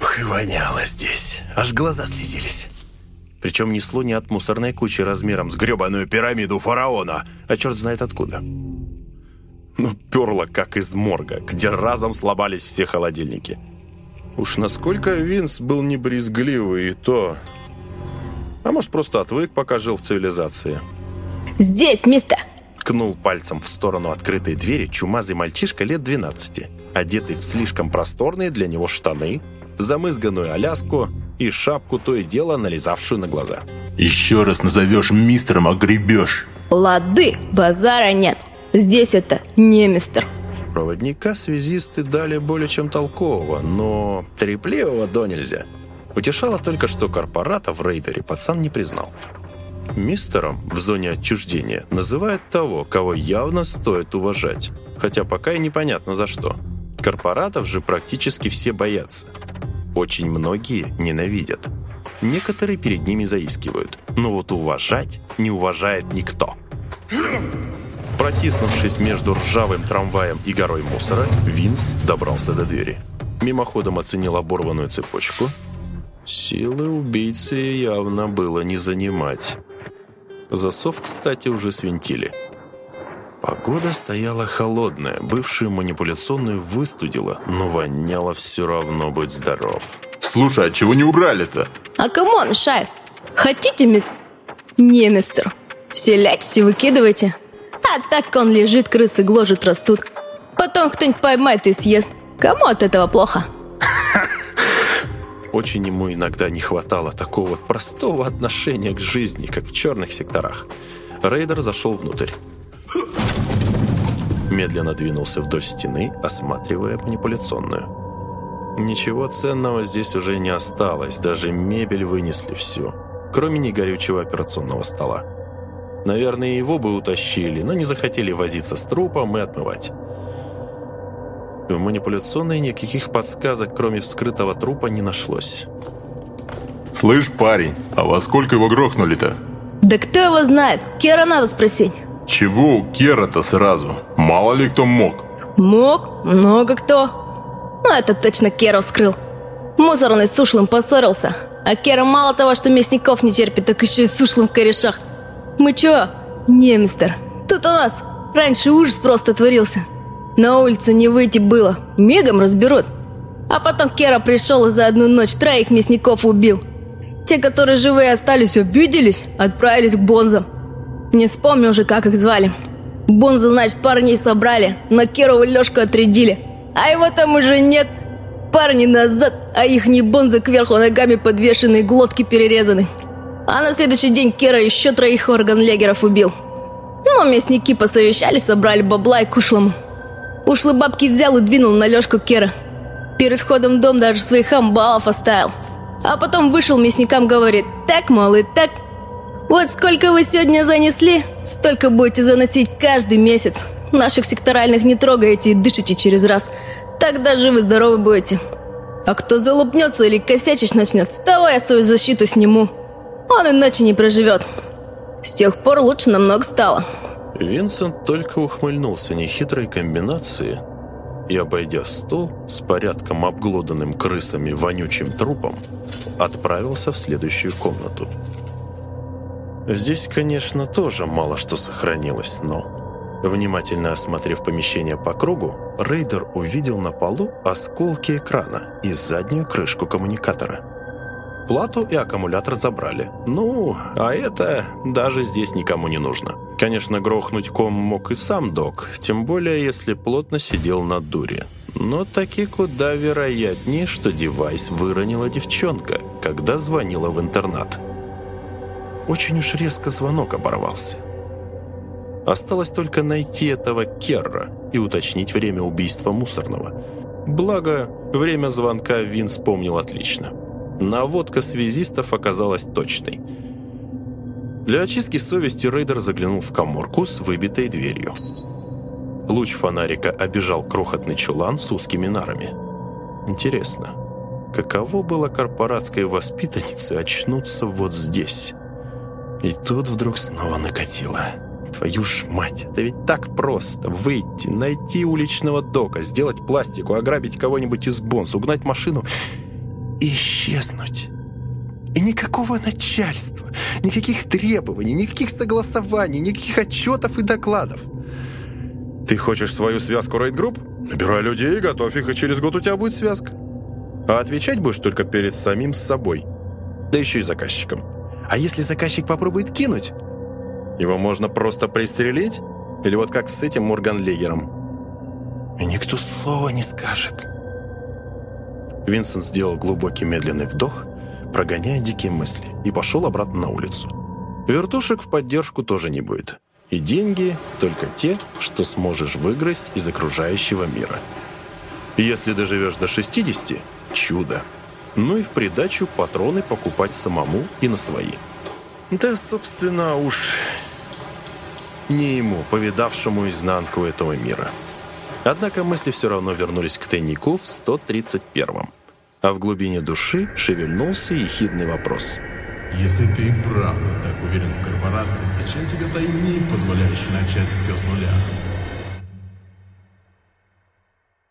Ух, и воняло здесь. Аж глаза слезились. Причем несло не от мусорной кучи размером с гребаную пирамиду фараона, а черт знает откуда. Ну, перло как из морга, где разом сломались все холодильники. Уж насколько Винс был небрезгливый и то... А может, просто отвык, пока жил в цивилизации. Здесь, мистер! Ткнул пальцем в сторону открытой двери чумазый мальчишка лет 12, одетый в слишком просторные для него штаны, замызганную аляску и шапку то и дело налезавшую на глаза. Еще раз назовешь мистером, огребешь. Лады, базара нет. Здесь это не мистер. Проводника связисты дали более чем толкового, но трепливого до нельзя. Утешало только, что корпората в рейдере пацан не признал. Мистером в зоне отчуждения называют того, кого явно стоит уважать, хотя пока и непонятно за что. Корпоратов же практически все боятся. Очень многие ненавидят. Некоторые перед ними заискивают, но вот уважать не уважает никто. Протиснувшись между ржавым трамваем и горой мусора, Винс добрался до двери. Мимоходом оценил оборванную цепочку. Силы убийцы явно было не занимать. Засов, кстати, уже свинтили. Погода стояла холодная, бывшую манипуляционную выстудила, но воняло все равно быть здоров. Слушай, а чего не убрали-то? А кому он мешает? Хотите, мисс... Не, мистер. Все лячьте, выкидывайте. А так он лежит, крысы гложет, растут. Потом кто-нибудь поймает и съест. Кому от этого плохо? Очень ему иногда не хватало такого простого отношения к жизни, как в черных секторах. Рейдер зашел внутрь. Медленно двинулся вдоль стены, осматривая манипуляционную. Ничего ценного здесь уже не осталось, даже мебель вынесли всю, кроме негорючего операционного стола. Наверное, его бы утащили, но не захотели возиться с трупом и отмывать. В манипуляционной никаких подсказок, кроме вскрытого трупа, не нашлось. Слышь, парень, а во сколько его грохнули-то? Да кто его знает? Кера надо спросить. Чего у Кера-то сразу? Мало ли кто мог. Мог? Много кто. Ну, это точно Кера вскрыл. Мусорный с ушлым поссорился. А Кера мало того, что мясников не терпит, так еще и с ушлым в корешах. Мы чё? Не, мистер. Тут у нас раньше ужас просто творился. На улицу не выйти было, мигом разберут. А потом Кера пришел и за одну ночь троих мясников убил. Те, которые живые остались, обиделись, отправились к Бонзам. Не вспомню уже, как их звали. Бонза, значит, парней собрали, но Керу и Лешку отрядили. А его там уже нет. Парни назад, а их не Бонза кверху ногами подвешены, глотки перерезаны. А на следующий день Кера еще троих органлегеров убил. Но мясники посовещались, собрали бабла и к ушлому. Ушлый бабки взял и двинул на Лешку Кера. Перед входом в дом даже своих амбалов оставил. А потом вышел мясникам, говорит, так, мол, и так. Вот сколько вы сегодня занесли, столько будете заносить каждый месяц. Наших секторальных не трогаете и дышите через раз. Тогда живы-здоровы будете. А кто залупнется или косячить начнет, с того я свою защиту сниму. Он иначе не проживет. С тех пор лучше намного стало. Винсент только ухмыльнулся нехитрой комбинации и, обойдя стол с порядком обглоданным крысами вонючим трупом, отправился в следующую комнату. Здесь, конечно, тоже мало что сохранилось, но, внимательно осмотрев помещение по кругу, рейдер увидел на полу осколки экрана и заднюю крышку коммуникатора – Плату и аккумулятор забрали. Ну, а это даже здесь никому не нужно. Конечно, грохнуть ком мог и сам док, тем более если плотно сидел на дуре. Но таки куда вероятнее, что девайс выронила девчонка, когда звонила в интернат. Очень уж резко звонок оборвался. Осталось только найти этого Керра и уточнить время убийства мусорного. Благо, время звонка Вин вспомнил отлично. Наводка связистов оказалась точной. Для очистки совести рейдер заглянул в коморку с выбитой дверью. Луч фонарика обежал крохотный чулан с узкими нарами. Интересно, каково было корпоратской воспитаннице очнуться вот здесь? И тут вдруг снова накатило. Твою ж мать, это ведь так просто. Выйти, найти уличного дока, сделать пластику, ограбить кого-нибудь из бонс, угнать машину и исчезнуть. И никакого начальства, никаких требований, никаких согласований, никаких отчетов и докладов. Ты хочешь свою связку рейд-групп? Набирай людей, готовь их, и через год у тебя будет связка. А отвечать будешь только перед самим собой. Да еще и заказчиком. А если заказчик попробует кинуть, его можно просто пристрелить? Или вот как с этим Морганлегером? И никто слова не скажет. Винсент сделал глубокий медленный вдох, прогоняя дикие мысли, и пошел обратно на улицу. Вертушек в поддержку тоже не будет. И деньги только те, что сможешь выиграть из окружающего мира. Если доживешь до 60 – чудо. Ну и в придачу патроны покупать самому и на свои. Да, собственно, уж не ему, повидавшему изнанку этого мира. Однако мысли все равно вернулись к тайнику в 131-м. А в глубине души шевельнулся ехидный вопрос. «Если ты правда так уверен в корпорации, зачем тебе тайник, позволяющий начать все с